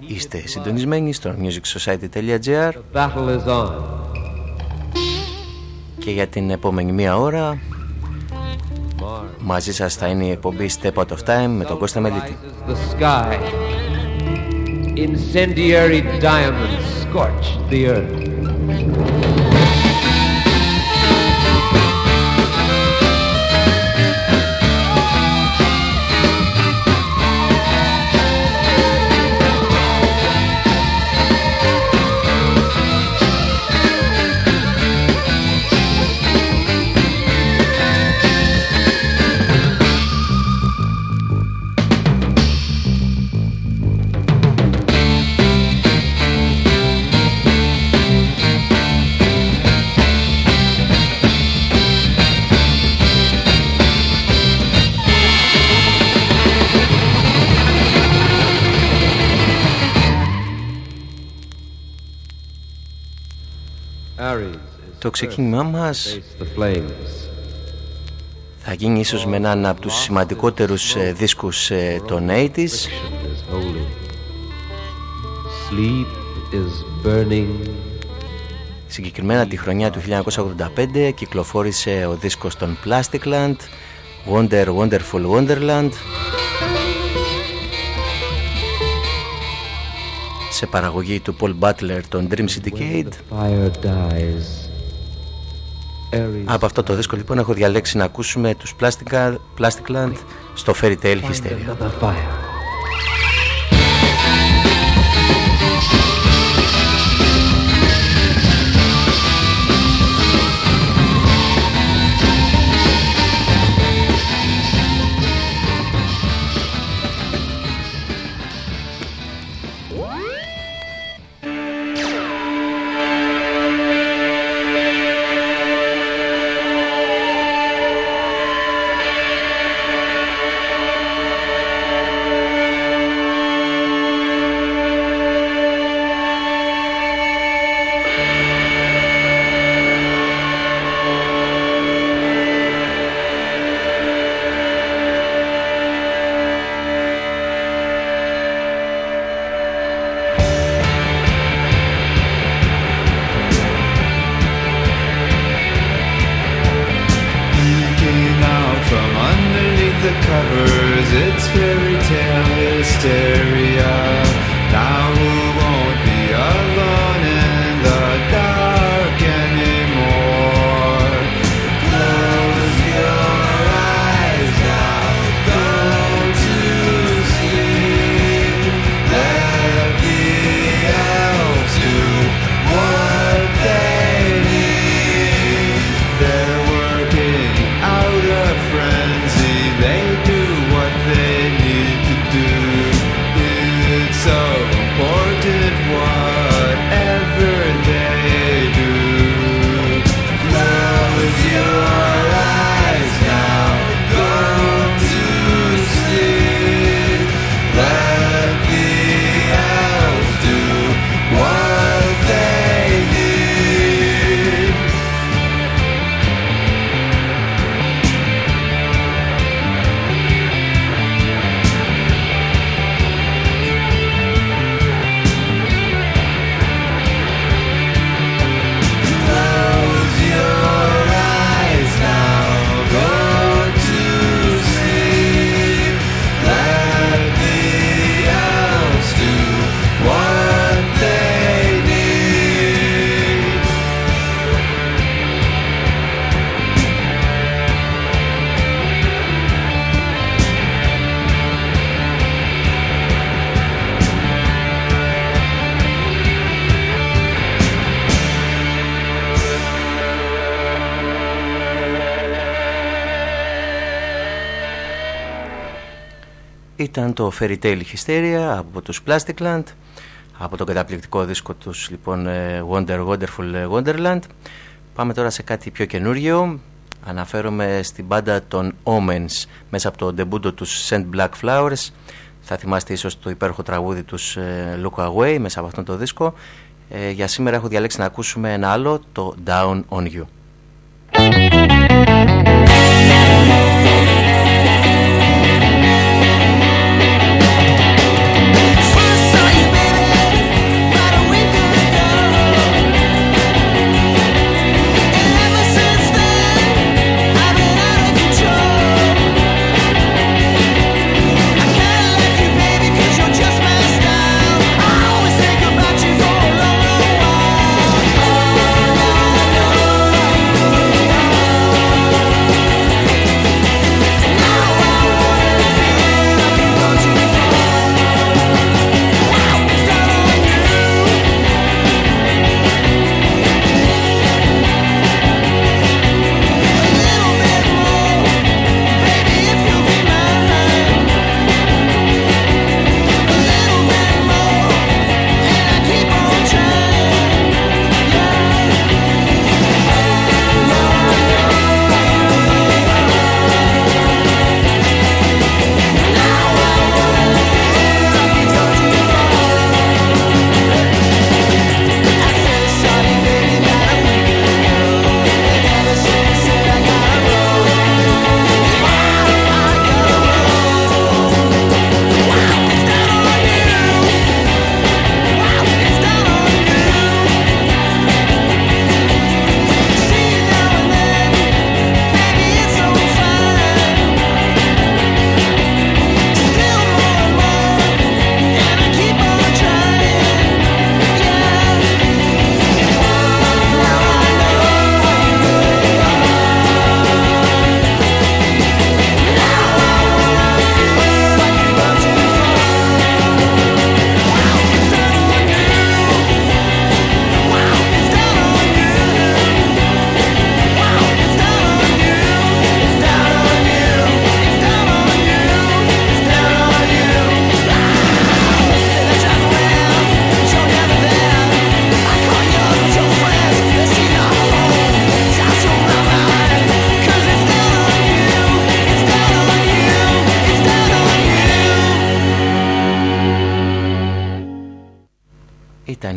Είστε συντονισμένοι στο musicsociety.gr και για την επόμενη μία ώρα μαζί σας θα είναι η εκπομπή Step Out of Time με τον Κώστα Μελίτη. Incendiary diamonds scorch the earth. Το ξεκίνημά μας θα γίνει ίσως με έναν από τους σημαντικότερους ε, δίσκους ε, των 80's Συγκεκριμένα τη χρονιά του 1985 κυκλοφόρησε ο δίσκος των Plasticland Wonder Wonderful Wonderland. Σε παραγωγή του Paul Butler των Dream Syndicate από αυτό το δίσκο λοιπόν έχω διαλέξει να ακούσουμε τους Plastic Land στο Fairy Tale Hysteria. Το Fairy Tale Hysteria από τους Plasticland από το καταπληκτικό δίσκο τους λοιπόν ε, Wonder Wonderful Wonderland. Πάμε τώρα σε κάτι πιο καινούριο. Αναφέρομαι στην μπάντα των Omens μέσα από το ντεμπούντο τους Send Black Flowers. Θα θυμάστε ίσως το υπέροχο τραγούδι τους ε, Look Away μέσα από αυτόν το δίσκο. Ε, για σήμερα έχω διαλέξει να ακούσουμε ένα άλλο το Down On You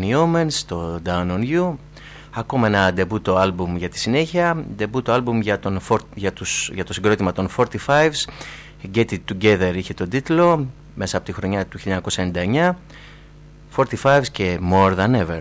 ήταν οι Omens στο Down on You. Ακόμα ένα ντεμπούτο άλμπουμ για τη συνέχεια. Ντεμπούτο άλμπουμ για, τον, για, τους, για το συγκρότημα των 45s Get It Together είχε τον τίτλο Μέσα από τη χρονιά του 1999 45s και More Than Ever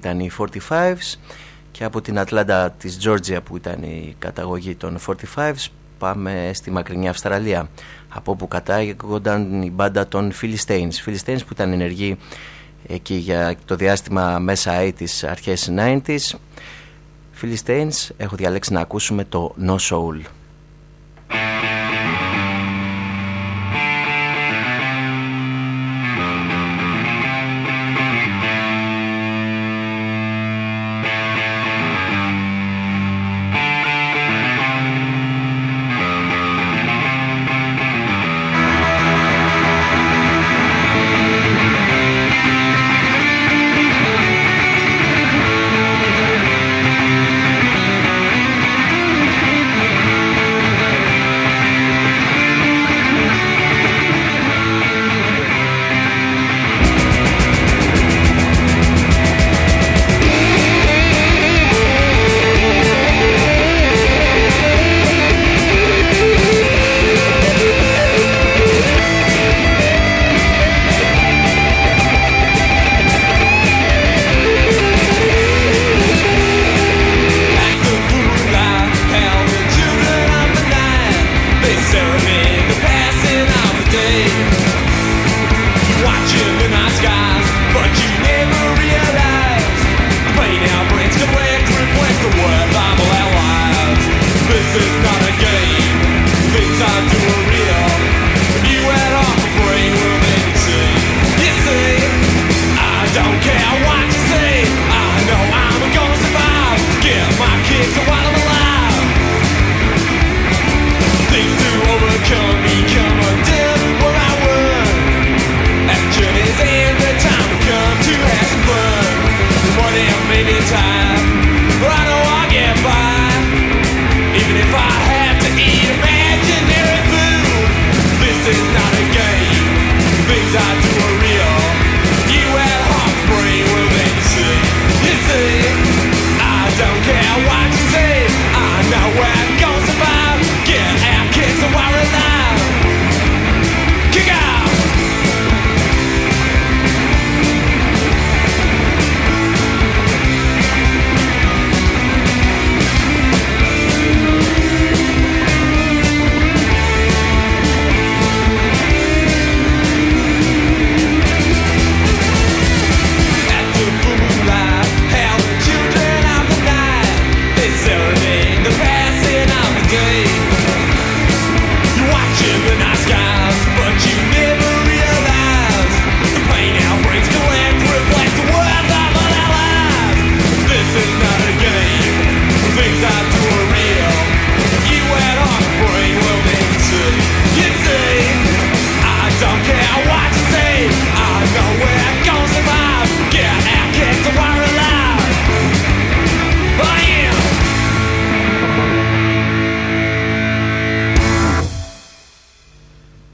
ήταν οι 45s και από την Ατλάντα της Georgia που ήταν η καταγωγή των 45s πάμε στη μακρινή Αυστραλία από όπου κατάγονταν η μπάντα των Philistines Philistines που ήταν ενεργοί εκεί για το διάστημα μέσα 80s αρχές 90s Philistines έχω διαλέξει να ακούσουμε το No Soul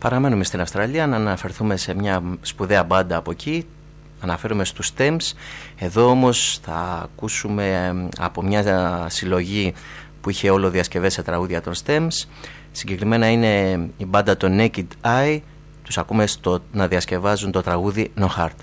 Παραμένουμε στην Αυστραλία να αναφερθούμε σε μια σπουδαία μπάντα από εκεί. Αναφέρουμε στους Stems. Εδώ όμως θα ακούσουμε από μια συλλογή που είχε όλο διασκευές σε τραγούδια των Stems. Συγκεκριμένα είναι η μπάντα των Naked Eye. Τους ακούμε στο, να διασκευάζουν το τραγούδι No Heart.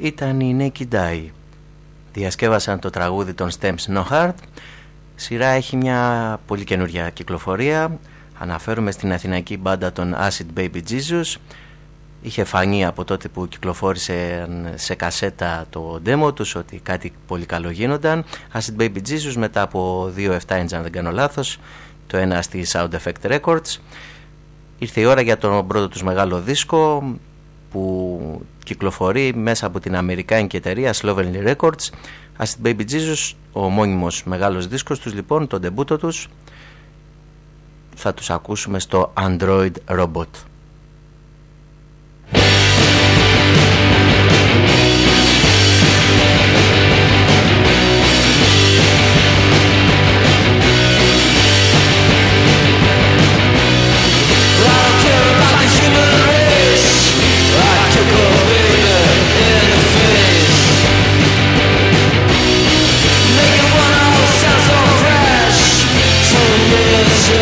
Ήταν η Naked Eye. Διασκεύασαν το τραγούδι των Stems No Heart. Σειρά έχει μια πολύ καινούρια κυκλοφορία. Αναφέρουμε στην αθηναϊκή μπάντα των Acid Baby Jesus. Είχε φανεί από τότε που κυκλοφόρησε σε κασέτα το demo τους ότι κάτι πολύ καλό γίνονταν. Acid Baby Jesus μετά από 2-7 inch αν δεν κάνω λάθος. Το ένα στη Sound Effect Records. Ήρθε η ώρα για τον πρώτο τους μεγάλο δίσκο που κυκλοφορεί μέσα από την Αμερικάνικη εταιρεία Slovenly Records. Acid Baby Jesus, ο μόνιμος μεγάλος δίσκος τους λοιπόν, τον τεμπούτο τους θα τους ακούσουμε στο Android Robot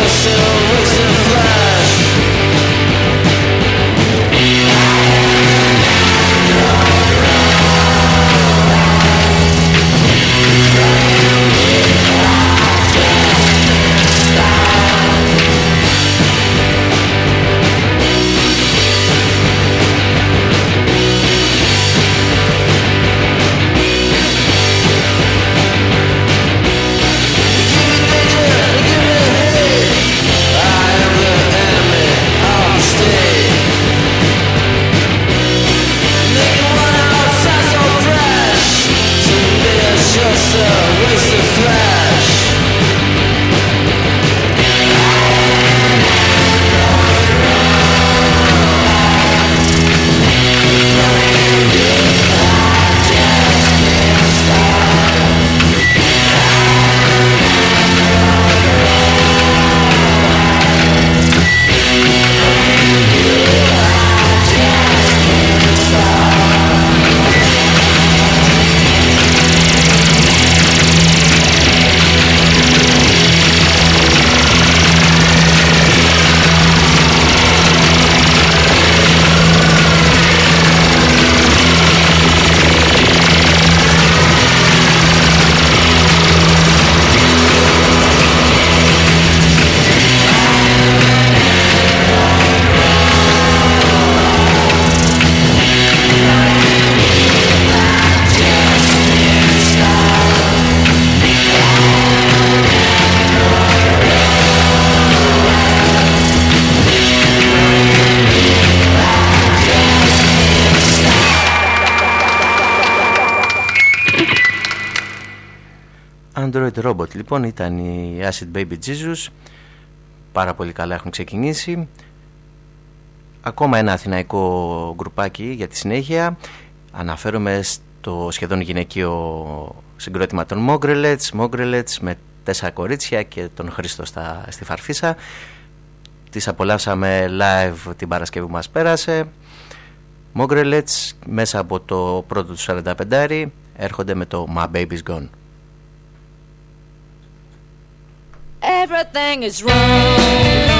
myself λοιπόν ήταν η Acid Baby Jesus. Πάρα πολύ καλά έχουν ξεκινήσει. Ακόμα ένα αθηναϊκό γκρουπάκι για τη συνέχεια. Αναφέρομαι στο σχεδόν γυναικείο συγκρότημα των Mogrelets Mogrelets με τέσσερα κορίτσια και τον Χρήστο στα, στη Φαρφίσα. Τις απολαύσαμε live την Παρασκευή που μας πέρασε. Mogrelets μέσα από το πρώτο του 45 έρχονται με το My Baby's Gone Everything is wrong,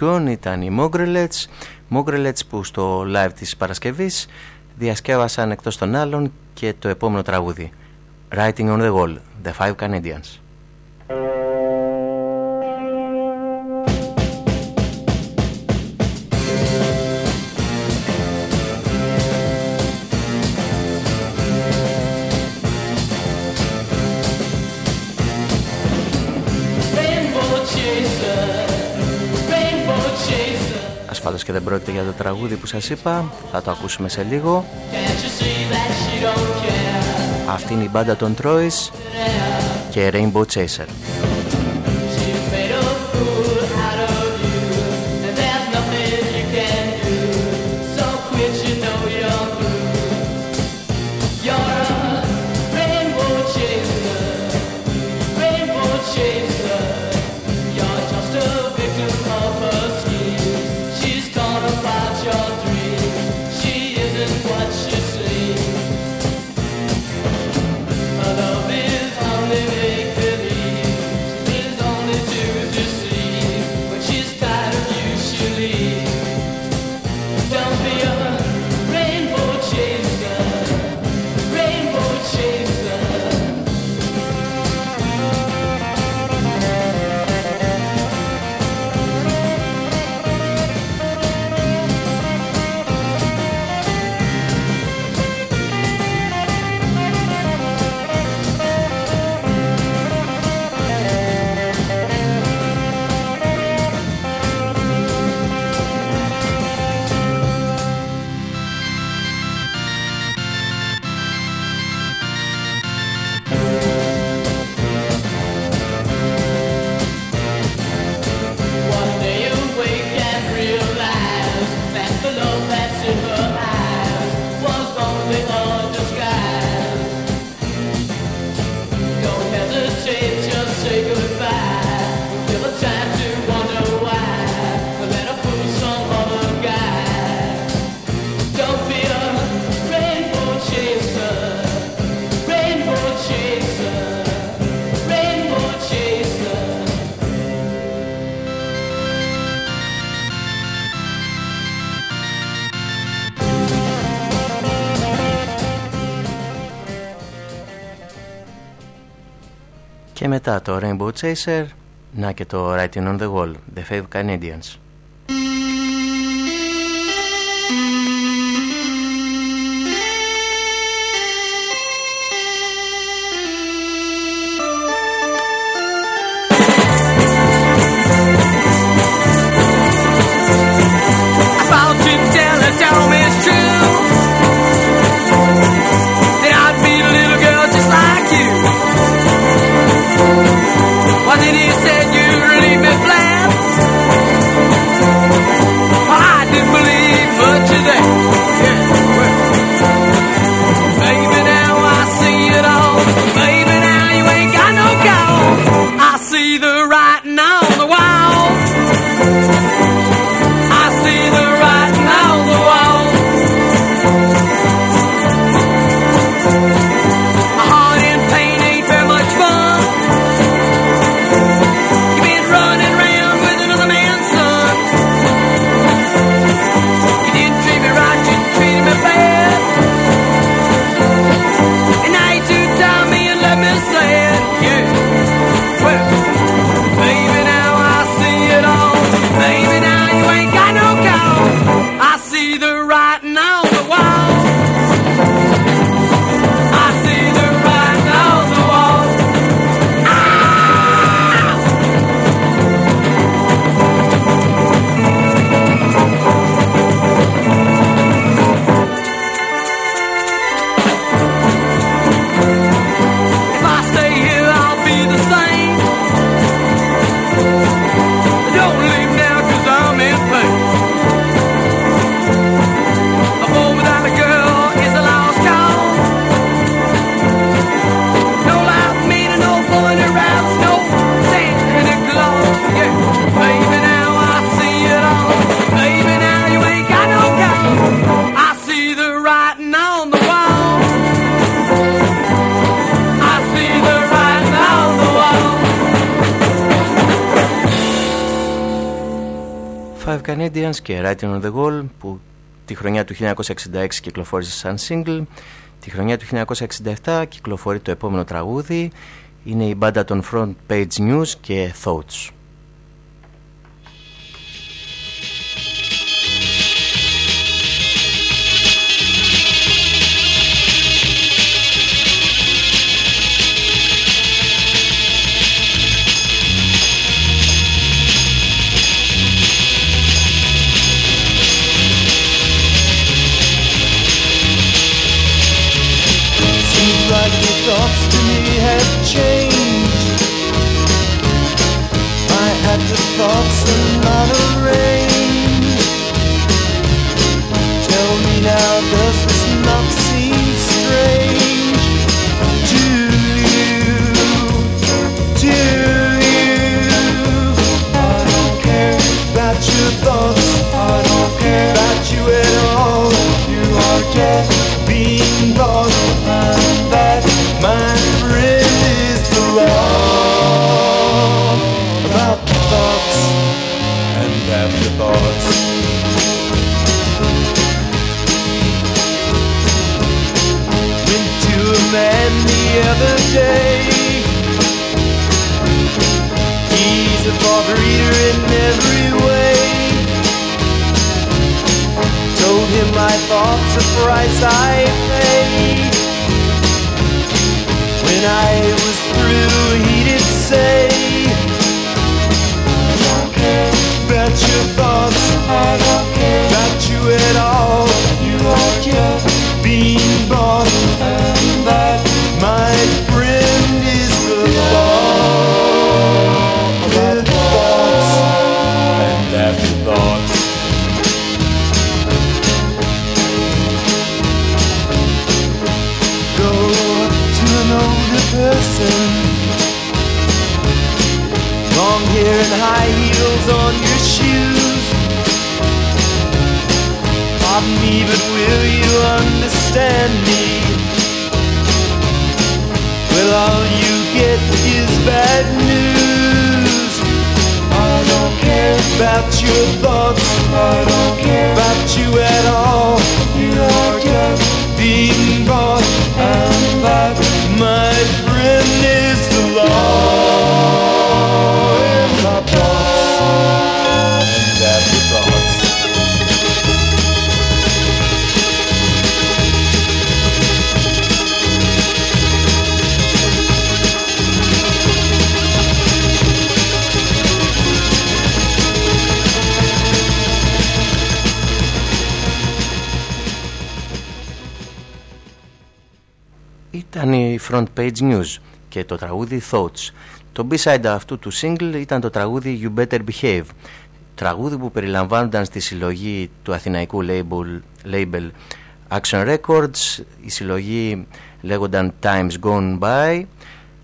Baby's Gone ήταν οι Mogrelets Mogrelets που στο live της Παρασκευής διασκεύασαν εκτός των άλλων και το επόμενο τραγούδι. Writing on the Wall, The Five Canadians και δεν πρόκειται για το τραγούδι που σας είπα. Θα το ακούσουμε σε λίγο. Αυτή είναι η μπάντα των Troyes και Rainbow Chaser μετά το Rainbow Chaser, να και το Writing on the Wall, The Five Canadians. Και Writing on the Wall που τη χρονιά του 1966 κυκλοφόρησε σαν single τη χρονιά του 1967 κυκλοφορεί το επόμενο τραγούδι είναι η μπάντα των Front Page News και Thoughts thoughts and models. Η Front Page News και το τραγούδι Thoughts. Το B-side αυτού του single ήταν το τραγούδι You Better Behave, τραγούδι που περιλαμβάνονταν στη συλλογή του αθηναϊκού label, label Action Records, η συλλογή λέγονταν Times Gone By.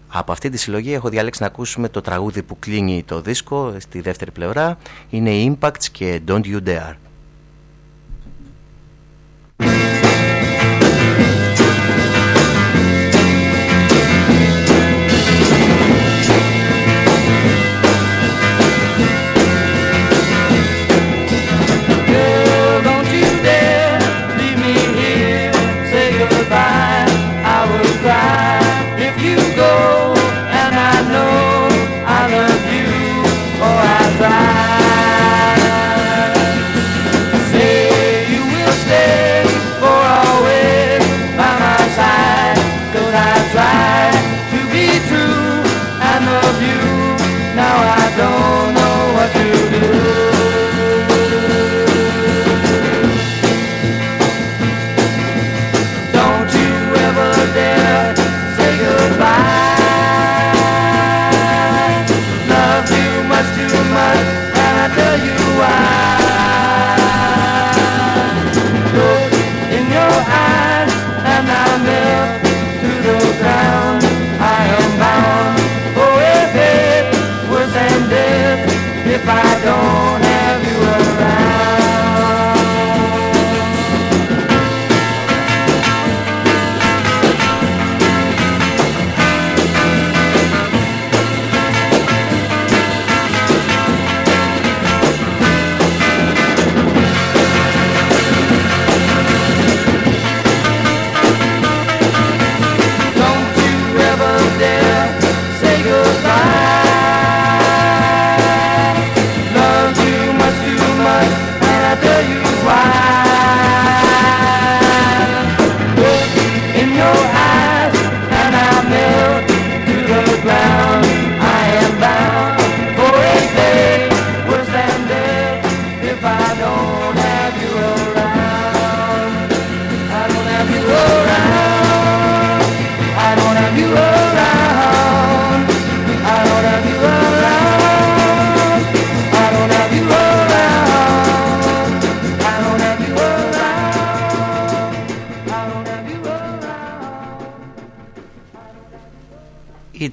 Από αυτή τη συλλογή έχω διαλέξει να ακούσουμε το τραγούδι που κλείνει το δίσκο στη δεύτερη πλευρά. Είναι η Impacts και Don't You Dare.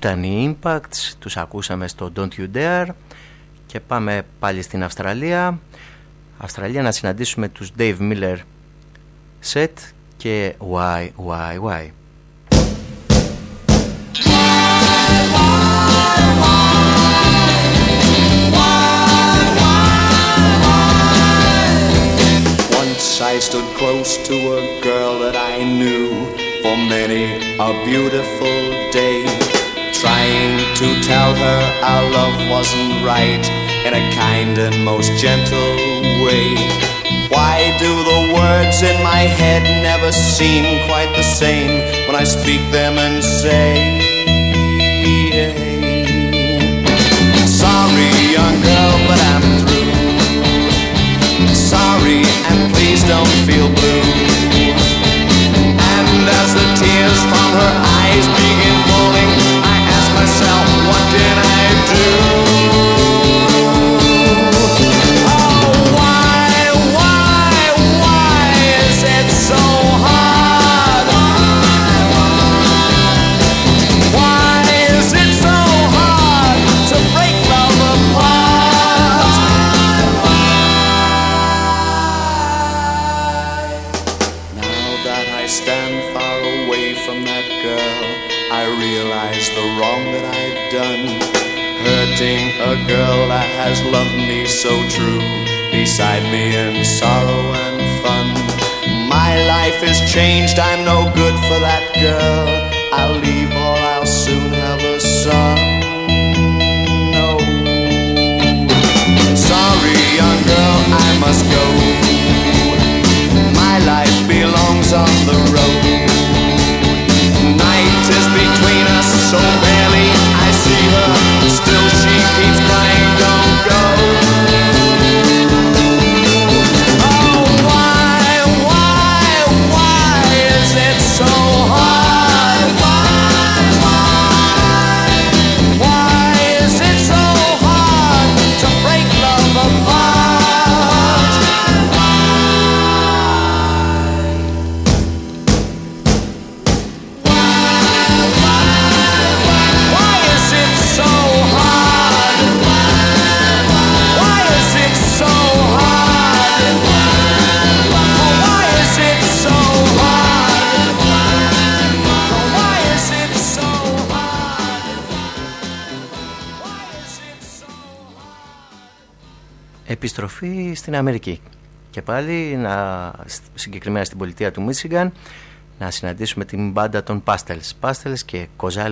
Ήταν οι Impacts, τους ακούσαμε στο Don't You Dare και πάμε πάλι στην Αυστραλία. Αυστραλία να συναντήσουμε τους Dave Miller Set και Why, Why, Why. I stood close to a girl that I knew for many a beautiful day. Trying to tell her our love wasn't right in a kind and most gentle way. Why do the words in my head never seem quite the same when I speak them and say, Sorry, young girl, but I'm through. Sorry, and please don't feel blue. And as the tears from her eyes begin and I true, beside me in sorrow and fun. My life is changed, I'm no good for that girl. Επιστροφή στην Αμερική. Και πάλι να, συγκεκριμένα στην πολιτεία του Μίσιγκαν να συναντήσουμε την μπάντα των Pastels. Pastels και Cause I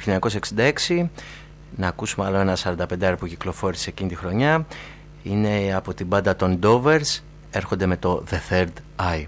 του 1966 να ακούσουμε άλλο ένα 45 που κυκλοφόρησε εκείνη τη χρονιά. Είναι από την μπάντα των Dovers έρχονται με το The Third Eye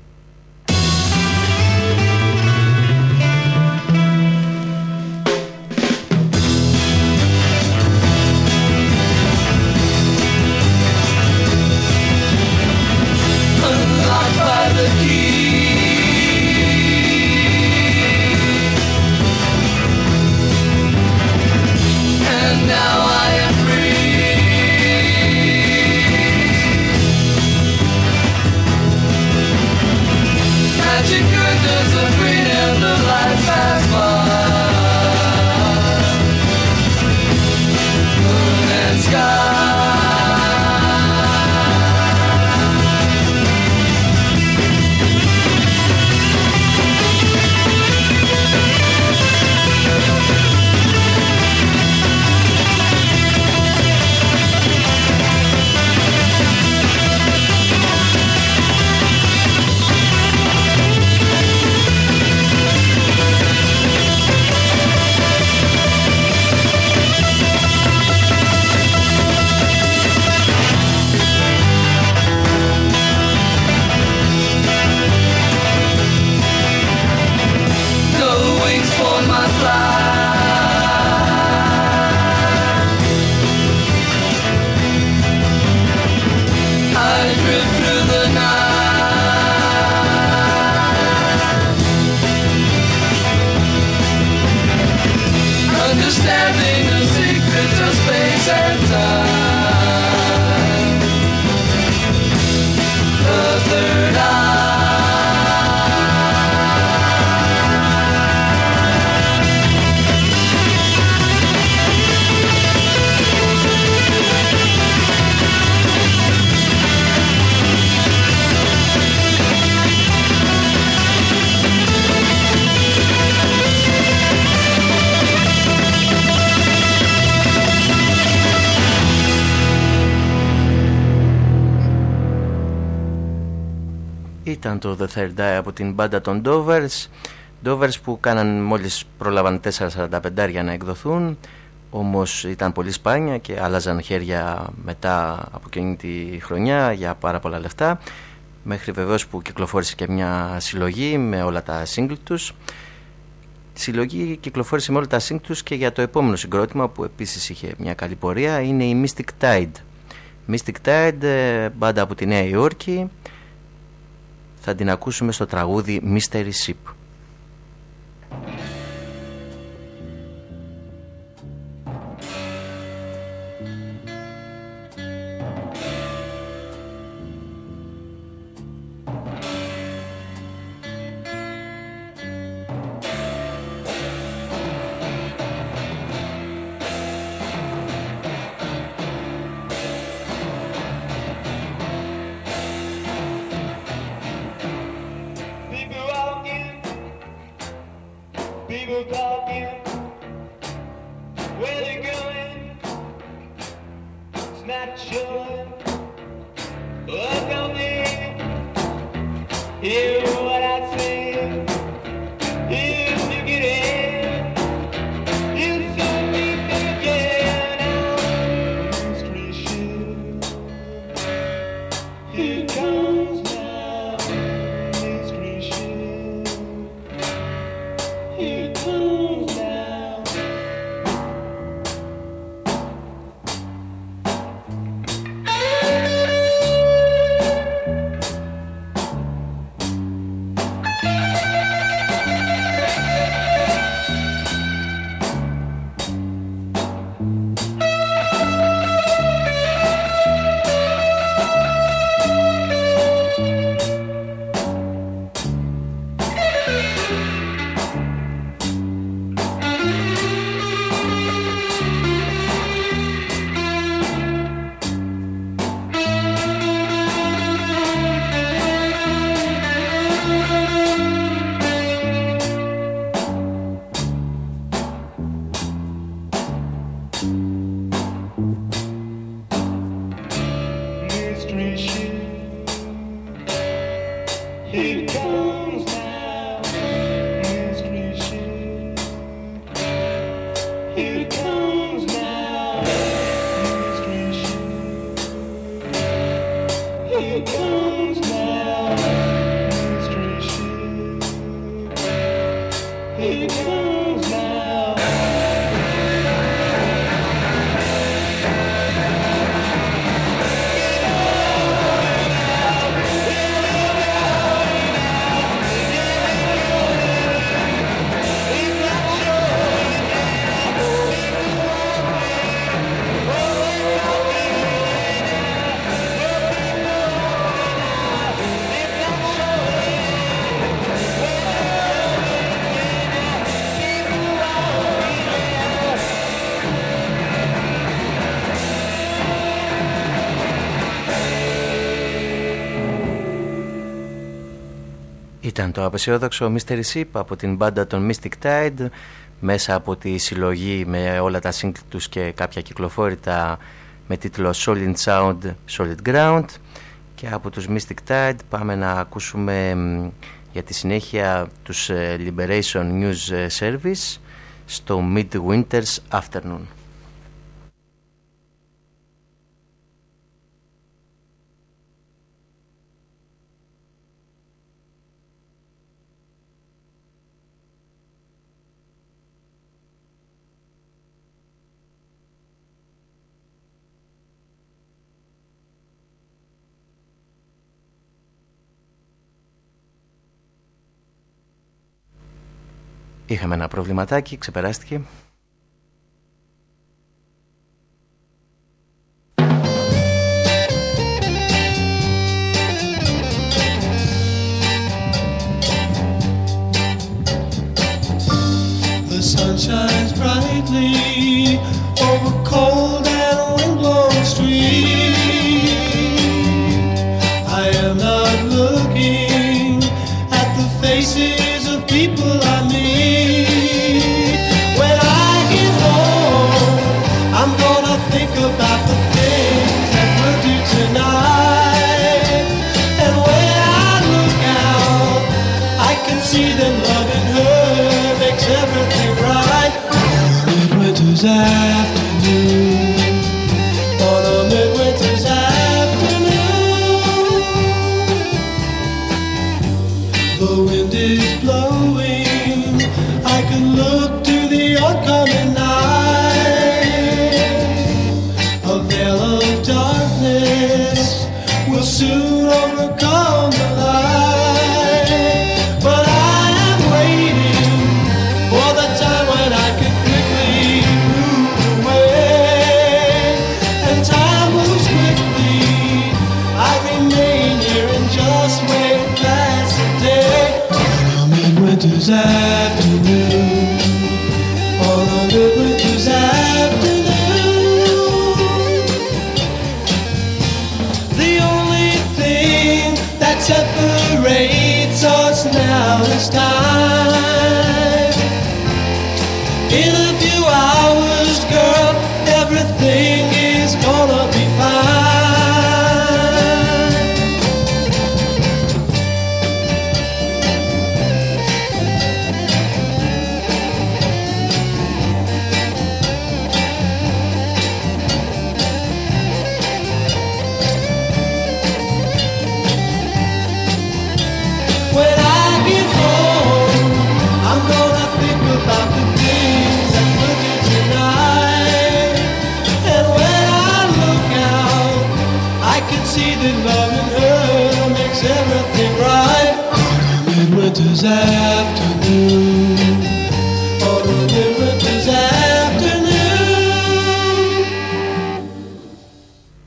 Ήταν το The Third Eye από την μπάντα των Dovers. Dovers που κάναν μόλις πρόλαβαν 4.45 για να εκδοθούν όμως ήταν πολύ σπάνια και άλλαζαν χέρια μετά από εκείνη τη χρονιά για πάρα πολλά λεφτά μέχρι βεβαίως που κυκλοφόρησε και μια συλλογή με όλα τα single τους. Η συλλογή κυκλοφόρησε με όλα τα single τους και για το επόμενο συγκρότημα που επίσης είχε μια καλή πορεία είναι η Mystic Tide. Mystic Tide, ε, μπάντα από τη Νέα Υόρκη θα την ακούσουμε στο τραγούδι Mystery Ship Ήταν το απεσιόδοξο Mystery Ship από την μπάντα των Mystic Tide μέσα από τη συλλογή με όλα τα σύγκλη τους και κάποια κυκλοφόρητα με τίτλο Solid Sound, Solid Ground και από τους Mystic Tide πάμε να ακούσουμε για τη συνέχεια τους ε, Liberation News ε, Service στο Midwinter's Afternoon. Είχαμε ένα προβληματάκι, ξεπεράστηκε. separates us now it's time.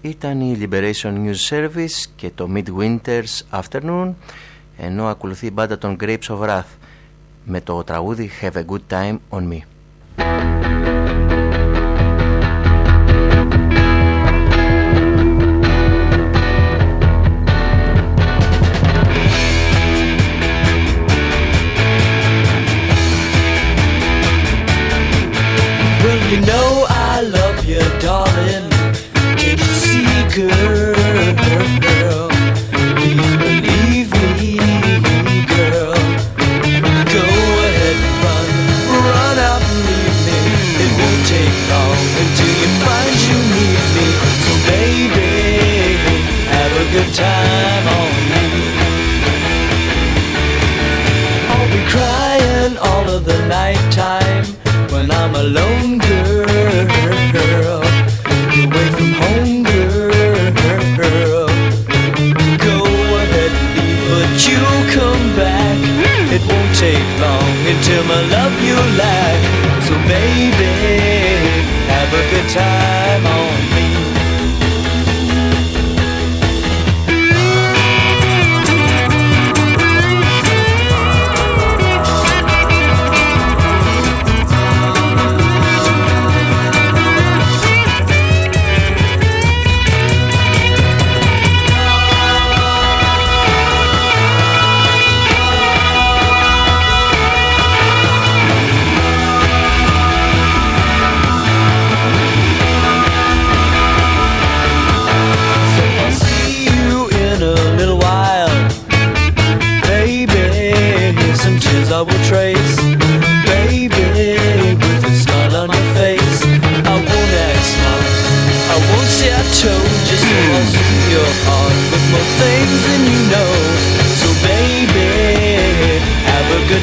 Ήταν η Liberation News Service και το Midwinter's Afternoon ενώ ακολουθεί η μπάντα των Grapes of Wrath με το τραγούδι Have a Good Time on Me. the night time when I'm alone, girl. Away from home, girl. Go ahead, leave, but you come back. It won't take long until my love you lack. So baby, have a good time on.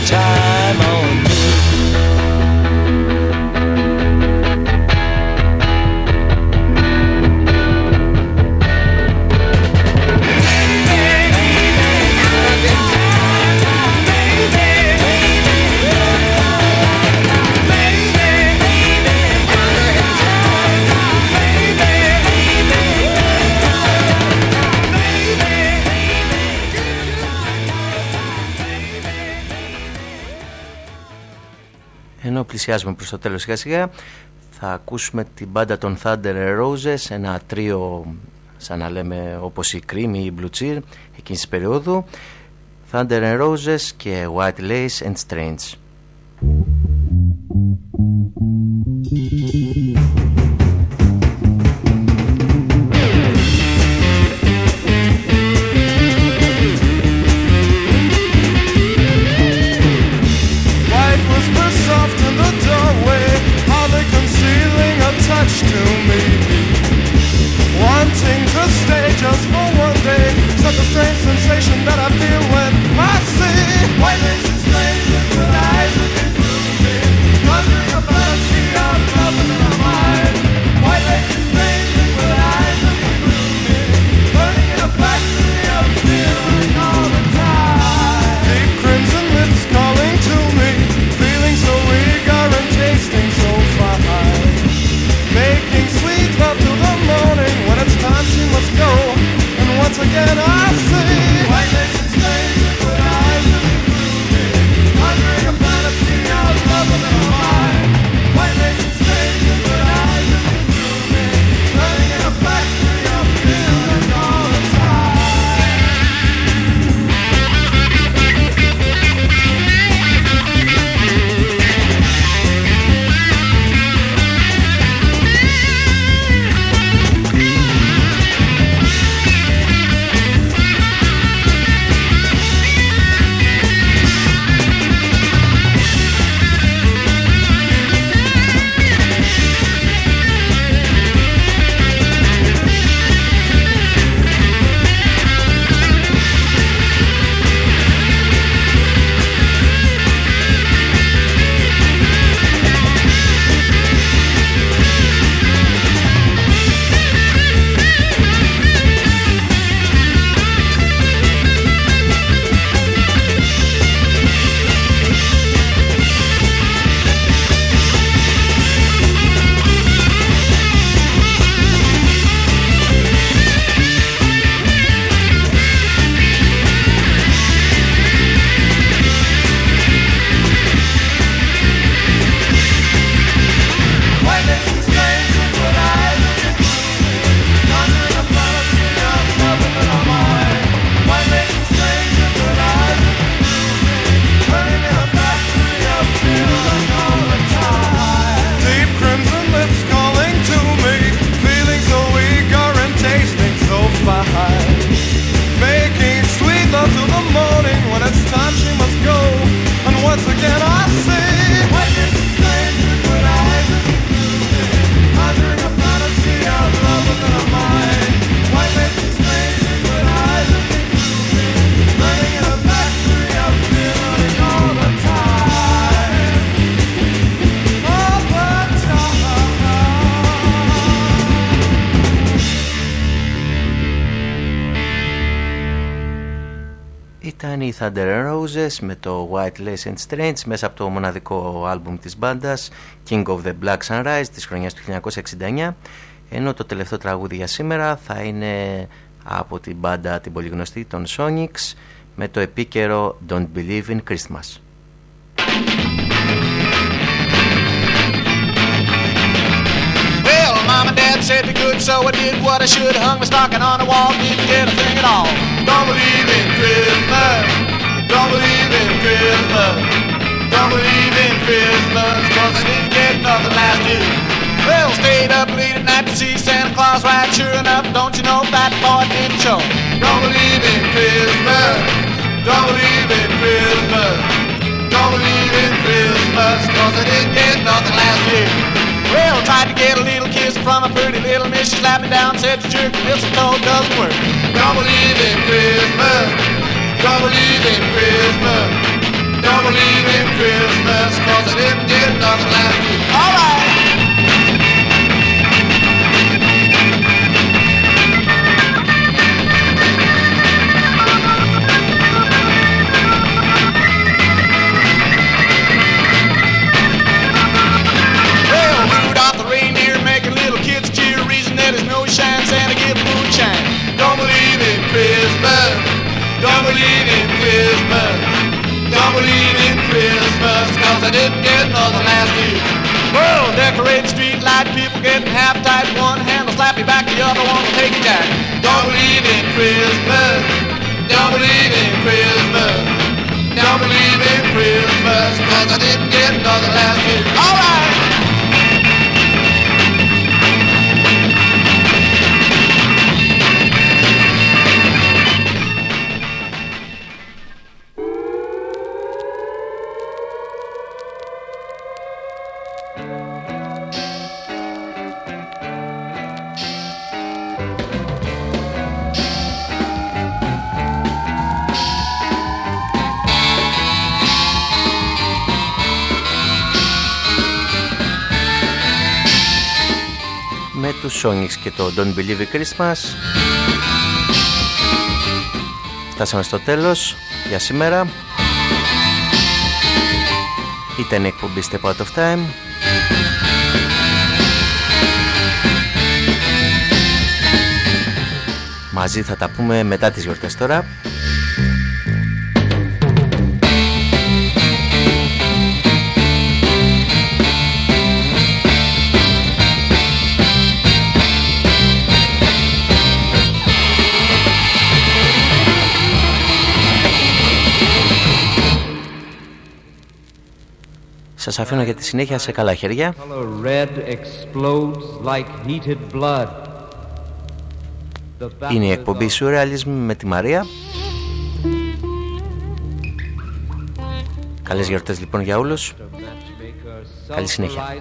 time. Πλησιάζουμε προς το τέλος σιγά σιγά. Θα ακούσουμε την μπάντα των Thunder Roses ένα τρίο σαν να λέμε όπως η Cream ή η Blue Cheer εκείνης της περίοδου. Thunder Roses και White Lace and Strange Roses με το White Lace and Strange μέσα από το μοναδικό άλμπουμ της μπάντας King of the Black Sunrise της χρονιάς του 1969 ενώ το τελευταίο τραγούδι για σήμερα θα είναι από την μπάντα την πολύ γνωστή των Sonics με το επίκαιρο Don't Believe in Christmas. Well, mom and dad said be good, so I did what I should. Hung my stocking on the wall, didn't get a thing at all. Don't believe in Christmas. Don't believe in Christmas. Don't believe in Christmas, cause I didn't get nothing last year. Well, stayed up late at night to see Santa Claus ride. Sure enough, don't you know that boy didn't show. Don't believe in Christmas. Don't believe in Christmas. Don't believe in Christmas, cause I didn't get nothing last year. Well, tried to get a little kiss from a pretty little miss. She slapped me down, said the jerk mistletoe doesn't work. Don't believe in Christmas. Don't believe in Christmas. Don't believe in Christmas, cause I didn't get nothing last. All right. Don't believe in Christmas. Don't believe in Christmas, cause I didn't get nothing last year. Well, decorating street light, people getting half tight. One hand will slap you back, the other one will take you jack. Don't believe in Christmas. Don't believe in Christmas. Don't believe in Christmas, cause I didn't get nothing last year. All με τους Sonics και το Don't Believe in Christmas. Φτάσαμε στο τέλος για σήμερα. Ήταν η εκπομπή Step Out of Time. Μαζί θα τα πούμε μετά τις γιορτές τώρα Σας αφήνω για τη συνέχεια σε καλά χέρια. Είναι η εκπομπή σουρεαλισμού με τη Μαρία. Καλές γιορτές λοιπόν για όλους. Καλή συνέχεια.